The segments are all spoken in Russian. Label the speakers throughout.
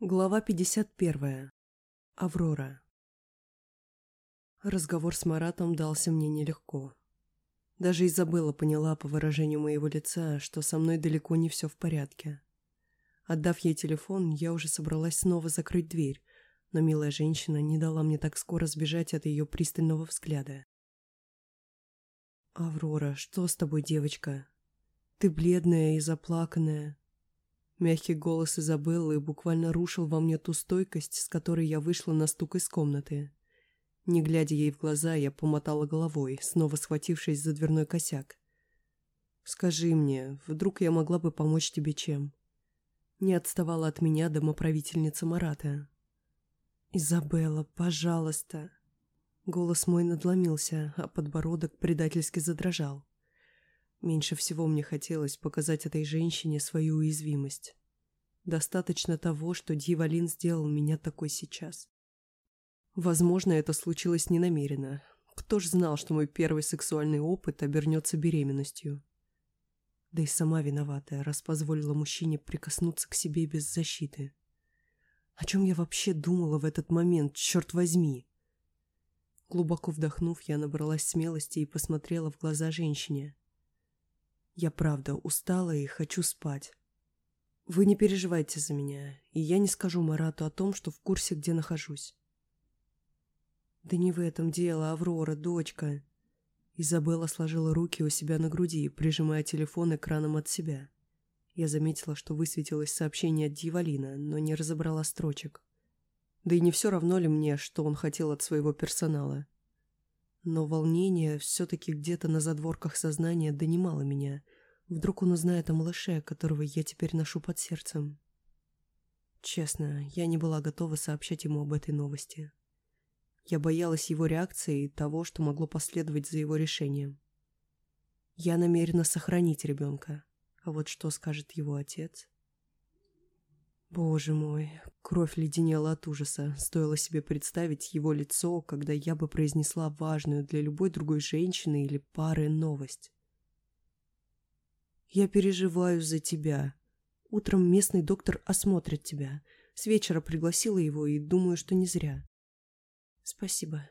Speaker 1: Глава 51. Аврора. Разговор с Маратом дался мне нелегко. Даже Изабелла поняла по выражению моего лица, что со мной далеко не все в порядке. Отдав ей телефон, я уже собралась снова закрыть дверь, но милая женщина не дала мне так скоро сбежать от ее пристального взгляда. «Аврора, что с тобой, девочка? Ты бледная и заплаканная. Мягкий голос Изабеллы буквально рушил во мне ту стойкость, с которой я вышла на стук из комнаты. Не глядя ей в глаза, я помотала головой, снова схватившись за дверной косяк. «Скажи мне, вдруг я могла бы помочь тебе чем?» Не отставала от меня домоправительница Марата. «Изабелла, пожалуйста!» Голос мой надломился, а подбородок предательски задрожал. Меньше всего мне хотелось показать этой женщине свою уязвимость. Достаточно того, что Дьяволин сделал меня такой сейчас. Возможно, это случилось ненамеренно. Кто ж знал, что мой первый сексуальный опыт обернется беременностью? Да и сама виноватая, раз позволила мужчине прикоснуться к себе без защиты. О чем я вообще думала в этот момент, черт возьми? Глубоко вдохнув, я набралась смелости и посмотрела в глаза женщине. Я правда устала и хочу спать. Вы не переживайте за меня, и я не скажу Марату о том, что в курсе, где нахожусь. Да не в этом дело, Аврора, дочка. Изабелла сложила руки у себя на груди, прижимая телефон экраном от себя. Я заметила, что высветилось сообщение от Дьяволина, но не разобрала строчек. Да и не все равно ли мне, что он хотел от своего персонала. Но волнение все-таки где-то на задворках сознания донимало меня. Вдруг он узнает о малыше, которого я теперь ношу под сердцем. Честно, я не была готова сообщать ему об этой новости. Я боялась его реакции и того, что могло последовать за его решением. Я намерена сохранить ребенка, а вот что скажет его отец? Боже мой, кровь леденела от ужаса. Стоило себе представить его лицо, когда я бы произнесла важную для любой другой женщины или пары новость. «Я переживаю за тебя. Утром местный доктор осмотрит тебя. С вечера пригласила его и думаю, что не зря». «Спасибо».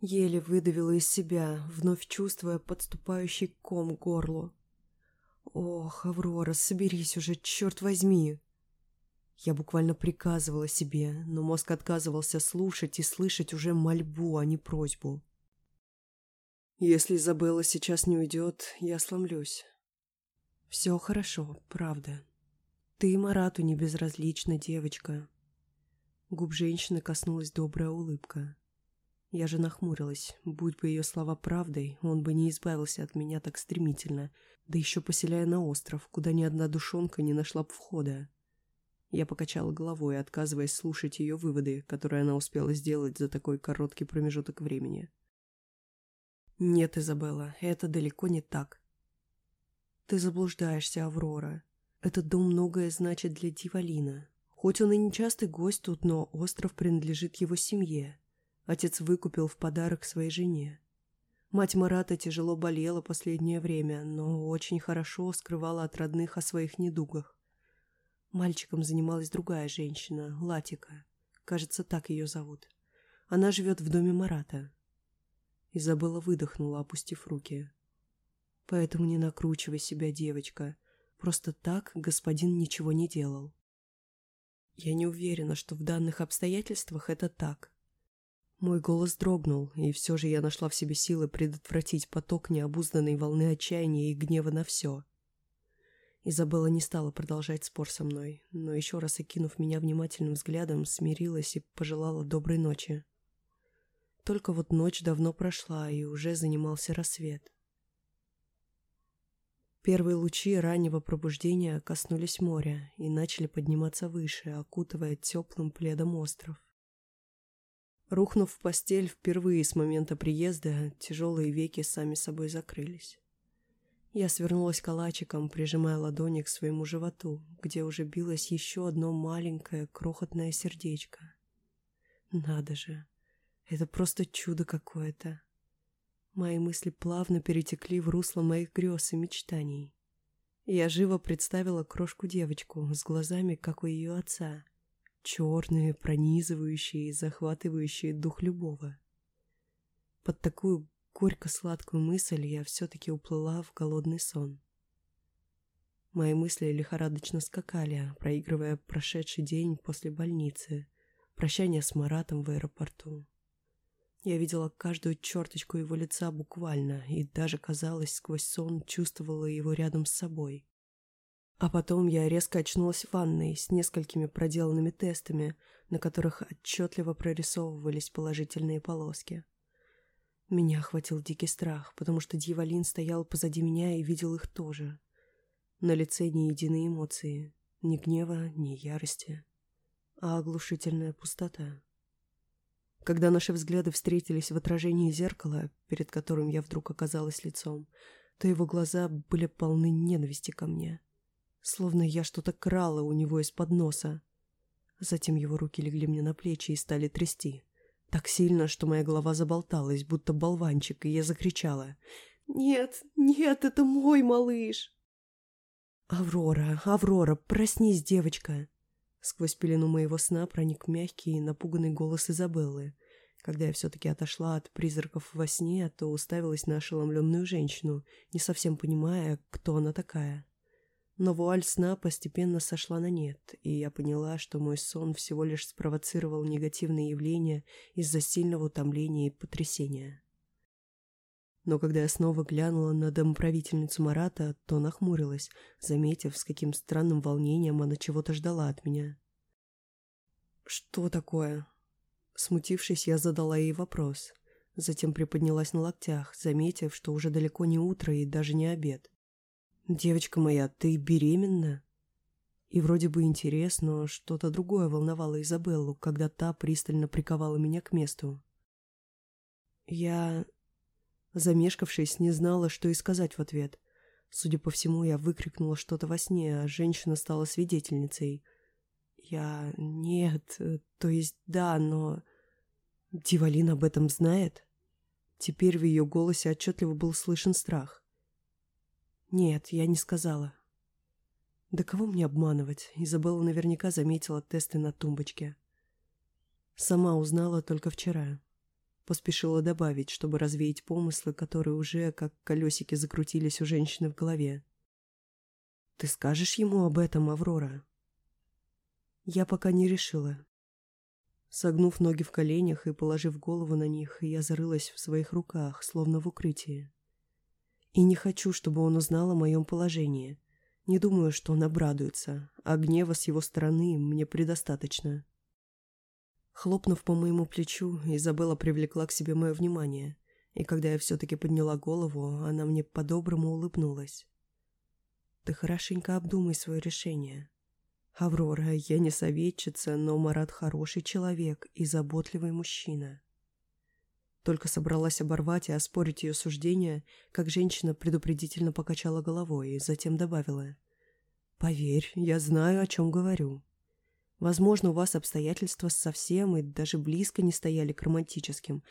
Speaker 1: Еле выдавила из себя, вновь чувствуя подступающий ком к горлу. «Ох, Аврора, соберись уже, черт возьми!» Я буквально приказывала себе, но мозг отказывался слушать и слышать уже мольбу, а не просьбу. Если Изабелла сейчас не уйдет, я сломлюсь. Все хорошо, правда. Ты Марату не безразлична, девочка. Губ женщины коснулась добрая улыбка. Я же нахмурилась. Будь бы ее слова правдой, он бы не избавился от меня так стремительно, да еще поселяя на остров, куда ни одна душонка не нашла б входа. Я покачала головой, отказываясь слушать ее выводы, которые она успела сделать за такой короткий промежуток времени. «Нет, Изабелла, это далеко не так. Ты заблуждаешься, Аврора. Этот дом многое значит для Дивалина. Хоть он и не частый гость тут, но остров принадлежит его семье. Отец выкупил в подарок своей жене. Мать Марата тяжело болела последнее время, но очень хорошо скрывала от родных о своих недугах. Мальчиком занималась другая женщина, Латика. Кажется, так ее зовут. Она живет в доме Марата. Изабелла выдохнула, опустив руки. Поэтому не накручивай себя, девочка. Просто так господин ничего не делал. Я не уверена, что в данных обстоятельствах это так. Мой голос дрогнул, и все же я нашла в себе силы предотвратить поток необузданной волны отчаяния и гнева на все — Изабелла не стала продолжать спор со мной, но еще раз окинув меня внимательным взглядом, смирилась и пожелала доброй ночи. Только вот ночь давно прошла, и уже занимался рассвет. Первые лучи раннего пробуждения коснулись моря и начали подниматься выше, окутывая теплым пледом остров. Рухнув в постель впервые с момента приезда, тяжелые веки сами собой закрылись. Я свернулась калачиком, прижимая ладони к своему животу, где уже билось еще одно маленькое крохотное сердечко. Надо же, это просто чудо какое-то. Мои мысли плавно перетекли в русло моих грез и мечтаний. Я живо представила крошку девочку с глазами, как у ее отца, черные, пронизывающие и захватывающие дух любого. Под такую горько-сладкую мысль я все-таки уплыла в голодный сон. Мои мысли лихорадочно скакали, проигрывая прошедший день после больницы, прощание с Маратом в аэропорту. Я видела каждую черточку его лица буквально, и даже, казалось, сквозь сон чувствовала его рядом с собой. А потом я резко очнулась в ванной с несколькими проделанными тестами, на которых отчетливо прорисовывались положительные полоски. Меня охватил дикий страх, потому что Дьяволин стоял позади меня и видел их тоже. На лице ни единой эмоции, ни гнева, ни ярости, а оглушительная пустота. Когда наши взгляды встретились в отражении зеркала, перед которым я вдруг оказалась лицом, то его глаза были полны ненависти ко мне. Словно я что-то крала у него из-под носа. Затем его руки легли мне на плечи и стали трясти. Так сильно, что моя голова заболталась, будто болванчик, и я закричала. «Нет, нет, это мой малыш!» «Аврора, Аврора, проснись, девочка!» Сквозь пелену моего сна проник мягкий и напуганный голос Изабеллы. Когда я все-таки отошла от призраков во сне, то уставилась на ошеломленную женщину, не совсем понимая, кто она такая. Но вуаль сна постепенно сошла на нет, и я поняла, что мой сон всего лишь спровоцировал негативные явления из-за сильного утомления и потрясения. Но когда я снова глянула на домоправительницу Марата, то нахмурилась, заметив, с каким странным волнением она чего-то ждала от меня. «Что такое?» Смутившись, я задала ей вопрос. Затем приподнялась на локтях, заметив, что уже далеко не утро и даже не обед. «Девочка моя, ты беременна?» И вроде бы интерес, но что-то другое волновало Изабеллу, когда та пристально приковала меня к месту. «Я... Замешкавшись, не знала, что и сказать в ответ. Судя по всему, я выкрикнула что-то во сне, а женщина стала свидетельницей. Я... нет, то есть да, но... Дивалин об этом знает? Теперь в ее голосе отчетливо был слышен страх. Нет, я не сказала. Да кого мне обманывать? Изабелла наверняка заметила тесты на тумбочке. Сама узнала только вчера. Поспешила добавить, чтобы развеять помыслы, которые уже, как колесики, закрутились у женщины в голове. «Ты скажешь ему об этом, Аврора?» Я пока не решила. Согнув ноги в коленях и положив голову на них, я зарылась в своих руках, словно в укрытии. И не хочу, чтобы он узнал о моем положении. Не думаю, что он обрадуется, а гнева с его стороны мне предостаточно. Хлопнув по моему плечу, Изабелла привлекла к себе мое внимание, и когда я все-таки подняла голову, она мне по-доброму улыбнулась. «Ты хорошенько обдумай свое решение. Аврора, я не советчица, но Марат хороший человек и заботливый мужчина». Только собралась оборвать и оспорить ее суждение, как женщина предупредительно покачала головой и затем добавила. «Поверь, я знаю, о чем говорю. Возможно, у вас обстоятельства совсем и даже близко не стояли к романтическим,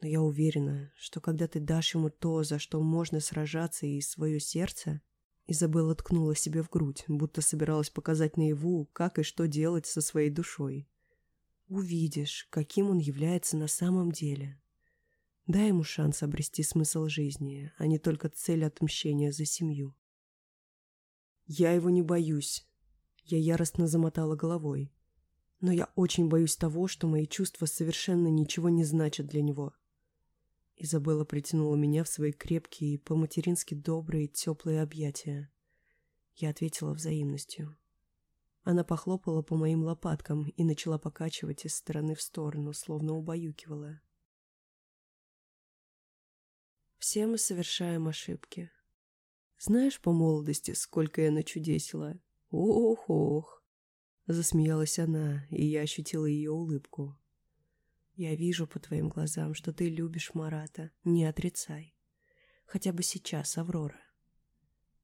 Speaker 1: но я уверена, что когда ты дашь ему то, за что можно сражаться и свое сердце...» Изабелла ткнула себе в грудь, будто собиралась показать наяву, как и что делать со своей душой. «Увидишь, каким он является на самом деле. Дай ему шанс обрести смысл жизни, а не только цель отмщения за семью». «Я его не боюсь», я яростно замотала головой. Но я очень боюсь того, что мои чувства совершенно ничего не значат для него. Изабелла притянула меня в свои крепкие, по-матерински добрые, теплые объятия. Я ответила взаимностью. Она похлопала по моим лопаткам и начала покачивать из стороны в сторону, словно убаюкивала. Все мы совершаем ошибки. Знаешь по молодости, сколько я начудесила? «Ох-ох!» — засмеялась она, и я ощутила ее улыбку. «Я вижу по твоим глазам, что ты любишь Марата. Не отрицай. Хотя бы сейчас, Аврора».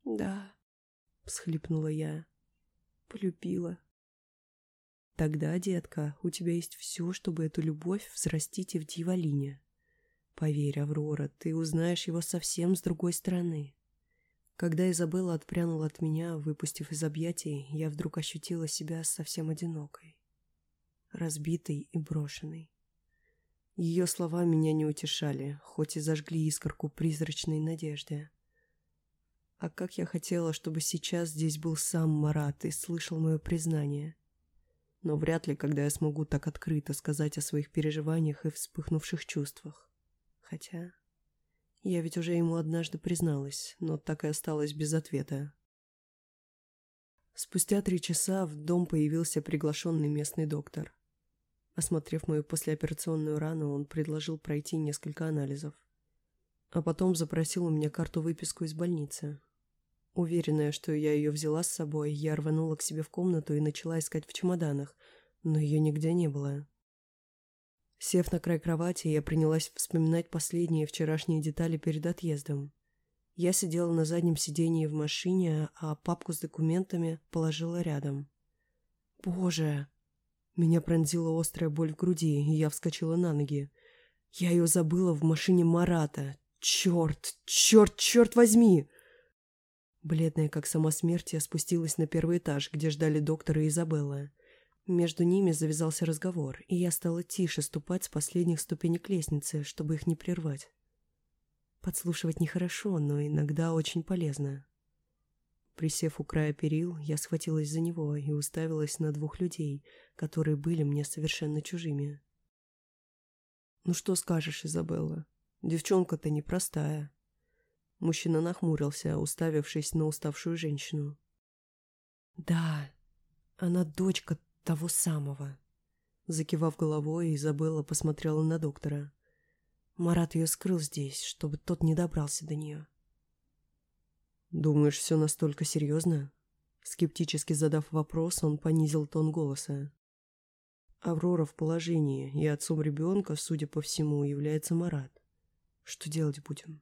Speaker 1: «Да», — всхлипнула я. «Полюбила». «Тогда, детка, у тебя есть все, чтобы эту любовь взрастить и в Дьяволине. Поверь, Аврора, ты узнаешь его совсем с другой стороны». Когда Изабелла отпрянула от меня, выпустив из объятий, я вдруг ощутила себя совсем одинокой. разбитой и брошенной. Ее слова меня не утешали, хоть и зажгли искорку призрачной надежды. А как я хотела, чтобы сейчас здесь был сам Марат и слышал мое признание. Но вряд ли, когда я смогу так открыто сказать о своих переживаниях и вспыхнувших чувствах. Хотя... Я ведь уже ему однажды призналась, но так и осталась без ответа. Спустя три часа в дом появился приглашенный местный доктор. Осмотрев мою послеоперационную рану, он предложил пройти несколько анализов. А потом запросил у меня карту-выписку из больницы. Уверенная, что я ее взяла с собой, я рванула к себе в комнату и начала искать в чемоданах, но ее нигде не было. Сев на край кровати, я принялась вспоминать последние вчерашние детали перед отъездом. Я сидела на заднем сидении в машине, а папку с документами положила рядом. «Боже!» Меня пронзила острая боль в груди, и я вскочила на ноги. Я ее забыла в машине Марата. Черт, черт, черт возьми! Бледная, как сама смерть, я спустилась на первый этаж, где ждали доктора и Изабелла. Между ними завязался разговор, и я стала тише ступать с последних ступенек лестницы, чтобы их не прервать. Подслушивать нехорошо, но иногда очень полезно. Присев у края перил, я схватилась за него и уставилась на двух людей, которые были мне совершенно чужими. «Ну что скажешь, Изабелла? Девчонка-то непростая». Мужчина нахмурился, уставившись на уставшую женщину. «Да, она дочка того самого». Закивав головой, Изабелла посмотрела на доктора. Марат ее скрыл здесь, чтобы тот не добрался до нее. «Думаешь, все настолько серьезно?» Скептически задав вопрос, он понизил тон голоса. Аврора в положении, и отцом ребенка, судя по всему, является Марат. Что делать будем?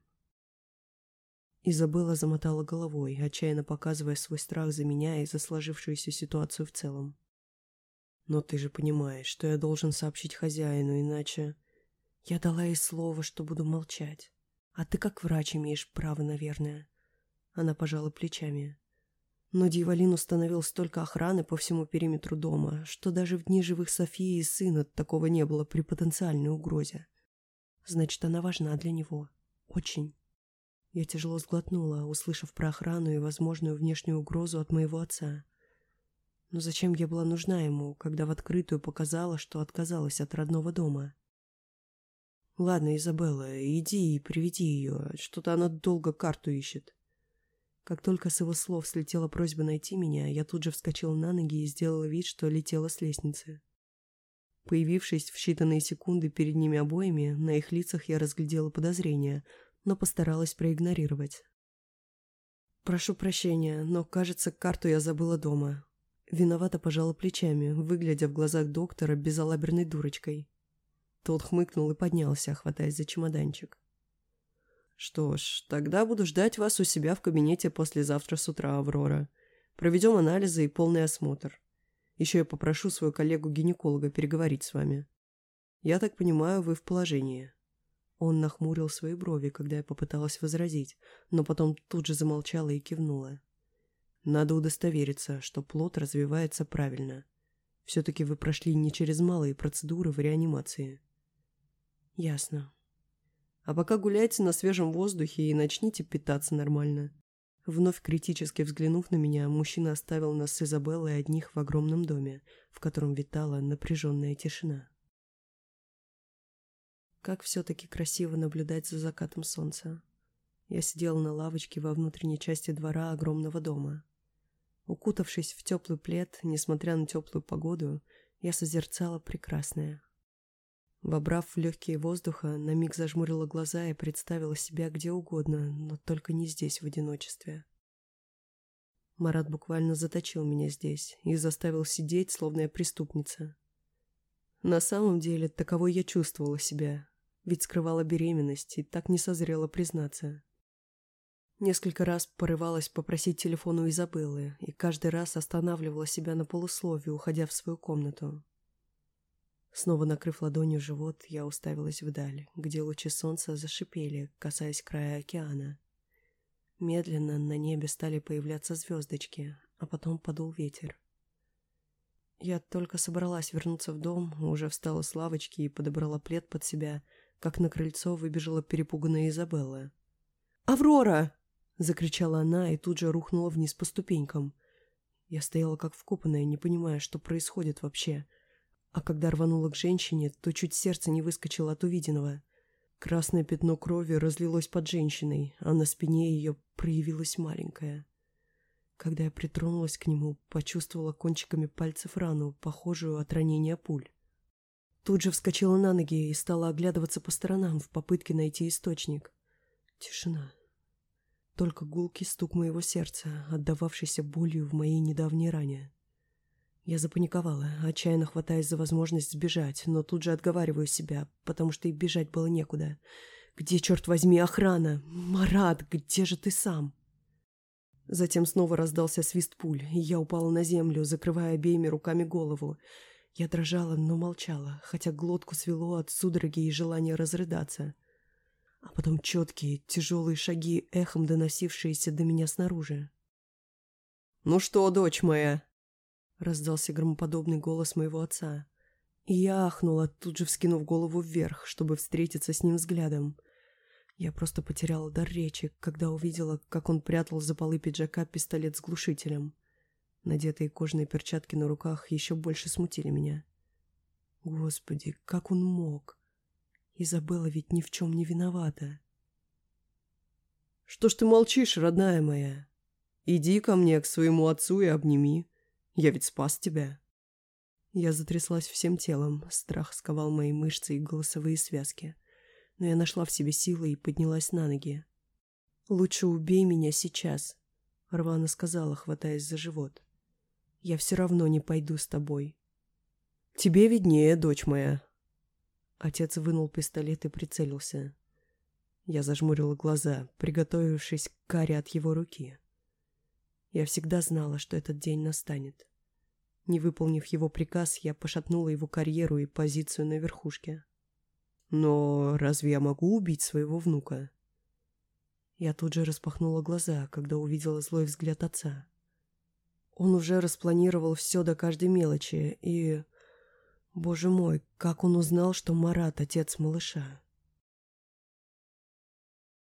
Speaker 1: Изабелла замотала головой, отчаянно показывая свой страх за меня и за сложившуюся ситуацию в целом. «Но ты же понимаешь, что я должен сообщить хозяину, иначе...» Я дала ей слово, что буду молчать. А ты как врач имеешь право, наверное. Она пожала плечами. Но Дьяволин установил столько охраны по всему периметру дома, что даже в дни живых Софии и сына такого не было при потенциальной угрозе. Значит, она важна для него. Очень. Я тяжело сглотнула, услышав про охрану и возможную внешнюю угрозу от моего отца. Но зачем я была нужна ему, когда в открытую показала, что отказалась от родного дома? Ладно, Изабелла, иди и приведи ее, что-то она долго карту ищет. Как только с его слов слетела просьба найти меня, я тут же вскочила на ноги и сделала вид, что летела с лестницы. Появившись в считанные секунды перед ними обоими, на их лицах я разглядела подозрения, но постаралась проигнорировать. «Прошу прощения, но, кажется, карту я забыла дома». Виновато пожала плечами, выглядя в глазах доктора безалаберной дурочкой. Тот хмыкнул и поднялся, хватаясь за чемоданчик. «Что ж, тогда буду ждать вас у себя в кабинете послезавтра с утра, Аврора. Проведем анализы и полный осмотр. Еще я попрошу свою коллегу-гинеколога переговорить с вами. Я так понимаю, вы в положении». Он нахмурил свои брови, когда я попыталась возразить, но потом тут же замолчала и кивнула. «Надо удостовериться, что плод развивается правильно. Все-таки вы прошли не через малые процедуры в реанимации». «Ясно», а пока гуляйте на свежем воздухе и начните питаться нормально. Вновь критически взглянув на меня, мужчина оставил нас с Изабеллой одних в огромном доме, в котором витала напряженная тишина. Как все-таки красиво наблюдать за закатом солнца. Я сидела на лавочке во внутренней части двора огромного дома. Укутавшись в теплый плед, несмотря на теплую погоду, я созерцала прекрасное. Вобрав легкие воздуха, на миг зажмурила глаза и представила себя где угодно, но только не здесь в одиночестве. Марат буквально заточил меня здесь и заставил сидеть, словно я преступница. На самом деле, таковой я чувствовала себя, ведь скрывала беременность и так не созрела признаться. Несколько раз порывалась попросить телефон у Изабеллы и каждый раз останавливала себя на полусловие, уходя в свою комнату. Снова накрыв ладонью живот, я уставилась вдаль, где лучи солнца зашипели, касаясь края океана. Медленно на небе стали появляться звездочки, а потом подул ветер. Я только собралась вернуться в дом, уже встала с лавочки и подобрала плед под себя, как на крыльцо выбежала перепуганная Изабелла. «Аврора!» — закричала она и тут же рухнула вниз по ступенькам. Я стояла как вкопанная, не понимая, что происходит вообще. А когда рванула к женщине, то чуть сердце не выскочило от увиденного. Красное пятно крови разлилось под женщиной, а на спине ее проявилась маленькая. Когда я притронулась к нему, почувствовала кончиками пальцев рану, похожую от ранения пуль. Тут же вскочила на ноги и стала оглядываться по сторонам в попытке найти источник. Тишина. Только гулкий стук моего сердца, отдававшийся болью в моей недавней ране. Я запаниковала, отчаянно хватаясь за возможность сбежать, но тут же отговариваю себя, потому что и бежать было некуда. «Где, черт возьми, охрана? Марат, где же ты сам?» Затем снова раздался свист пуль, и я упала на землю, закрывая обеими руками голову. Я дрожала, но молчала, хотя глотку свело от судороги и желания разрыдаться. А потом четкие, тяжелые шаги, эхом доносившиеся до меня снаружи. «Ну что, дочь моя?» — раздался громоподобный голос моего отца. И я ахнула, тут же вскинув голову вверх, чтобы встретиться с ним взглядом. Я просто потеряла дар речи, когда увидела, как он прятал за полы пиджака пистолет с глушителем. Надетые кожаные перчатки на руках еще больше смутили меня. Господи, как он мог? Изабелла ведь ни в чем не виновата. «Что ж ты молчишь, родная моя? Иди ко мне, к своему отцу и обними. Я ведь спас тебя». Я затряслась всем телом, страх сковал мои мышцы и голосовые связки но я нашла в себе силы и поднялась на ноги. «Лучше убей меня сейчас», — рвано сказала, хватаясь за живот. «Я все равно не пойду с тобой». «Тебе виднее, дочь моя». Отец вынул пистолет и прицелился. Я зажмурила глаза, приготовившись к каре от его руки. Я всегда знала, что этот день настанет. Не выполнив его приказ, я пошатнула его карьеру и позицию на верхушке. Но разве я могу убить своего внука? Я тут же распахнула глаза, когда увидела злой взгляд отца. Он уже распланировал все до каждой мелочи, и... Боже мой, как он узнал, что Марат — отец малыша?